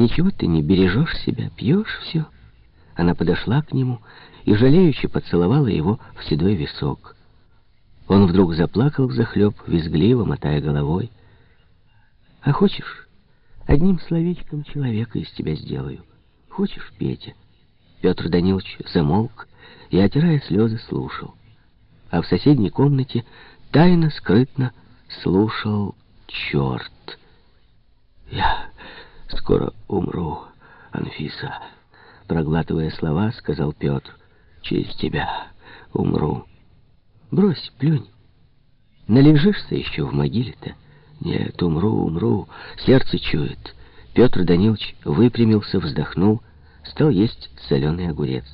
Ничего ты не бережешь себя, пьешь все. Она подошла к нему и жалеюще поцеловала его в седой висок. Он вдруг заплакал взахлеб, визгливо, мотая головой. «А хочешь, одним словечком человека из тебя сделаю? Хочешь, Петя?» Петр Данилович замолк и, отирая слезы, слушал. А в соседней комнате тайно, скрытно слушал черт. «Я скоро умру, Анфиса», — проглатывая слова, сказал Петр. «Через тебя умру». «Брось, плюнь. Належишься еще в могиле-то?» «Нет, умру, умру, сердце чует». Петр Данилович выпрямился, вздохнул, стал есть соленый огурец.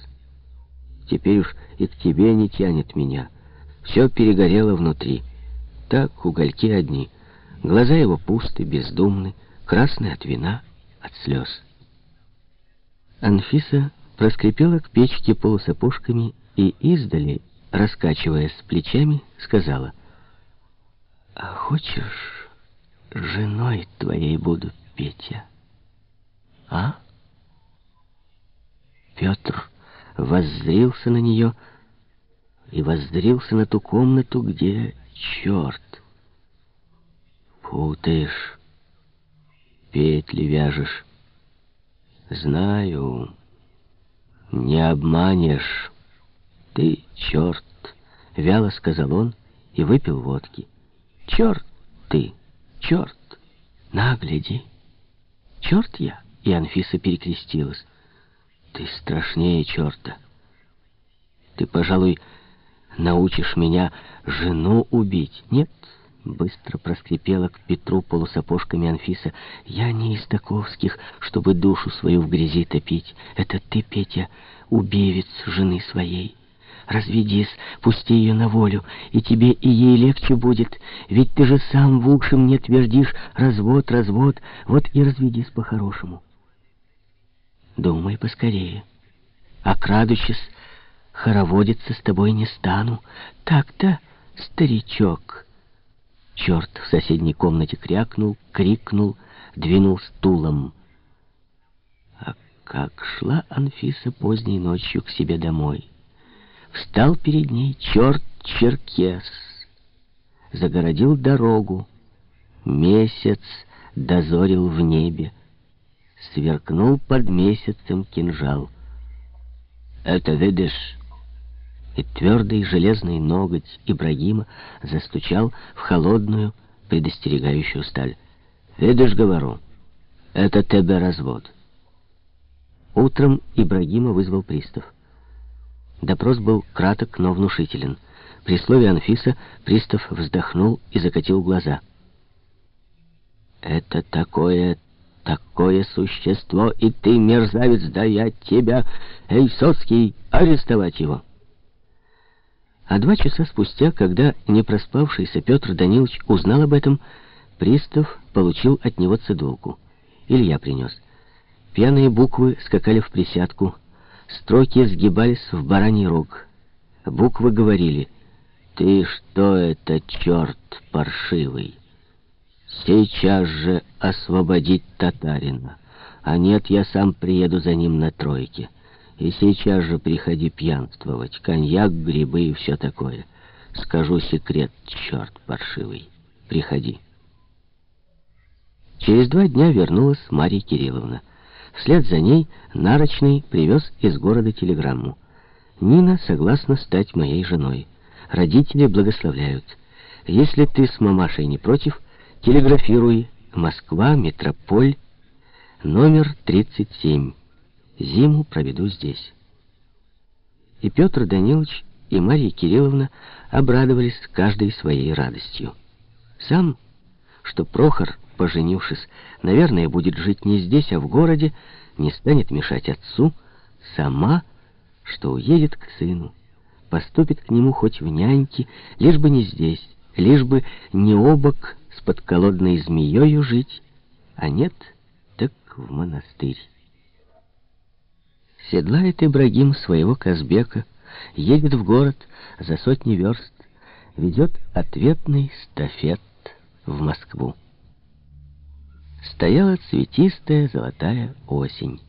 «Теперь уж и к тебе не тянет меня. Все перегорело внутри. Так угольки одни. Глаза его пусты, бездумны, красные от вина, от слез». Анфиса проскрипела к печке полусапожками и издали, раскачиваясь плечами, сказала, «А хочешь, женой твоей буду, Петя?» «А?» Петр воззрился на нее и воззрился на ту комнату, где черт. Путаешь, петли вяжешь. Знаю, не обманешь. Ты черт, вяло сказал он и выпил водки. Черт ты, черт, нагляди. Черт я. И Анфиса перекрестилась. Ты страшнее черта. Ты, пожалуй, научишь меня жену убить. Нет, быстро проскрипела к Петру полусапожками Анфиса. Я не из таковских, чтобы душу свою в грязи топить. Это ты, Петя, убивец жены своей. Разведись, пусти ее на волю, и тебе и ей легче будет. Ведь ты же сам в уши мне твердишь развод, развод. Вот и разведись по-хорошему. Думай поскорее. А крадучись, хороводиться с тобой не стану. Так-то, старичок. Черт в соседней комнате крякнул, крикнул, двинул стулом. А как шла Анфиса поздней ночью к себе домой. Встал перед ней черт-черкес, загородил дорогу. Месяц дозорил в небе сверкнул под месяцем кинжал. «Это видишь?» И твердый железный ноготь Ибрагима застучал в холодную, предостерегающую сталь. «Видишь, говорю, это тебе развод». Утром Ибрагима вызвал пристав. Допрос был краток, но внушителен. При слове Анфиса пристав вздохнул и закатил глаза. «Это такое такое существо, и ты, мерзавец, да я тебя, Эйсоцкий, арестовать его. А два часа спустя, когда не проспавшийся Петр Данилович узнал об этом, пристав получил от него цедулку. Илья принес. Пьяные буквы скакали в присядку, строки сгибались в бараний рог. Буквы говорили «Ты что это, черт паршивый?» Сейчас же освободить татарина. А нет, я сам приеду за ним на тройке. И сейчас же приходи пьянствовать. Коньяк, грибы и все такое. Скажу секрет, черт паршивый. Приходи. Через два дня вернулась Марья Кирилловна. Вслед за ней Нарочный привез из города телеграмму. «Нина согласна стать моей женой. Родители благословляют. Если ты с мамашей не против, Телеграфируй. Москва, Метрополь, номер 37. Зиму проведу здесь. И Петр Данилович, и Марья Кирилловна обрадовались каждой своей радостью. Сам, что Прохор, поженившись, наверное, будет жить не здесь, а в городе, не станет мешать отцу, сама, что уедет к сыну, поступит к нему хоть в няньки, лишь бы не здесь, лишь бы не обок с подколодной змеёю жить, а нет, так в монастырь. Седлает Ибрагим своего Казбека, едет в город за сотни верст, ведет ответный стафет в Москву. стояла цветистая золотая осень.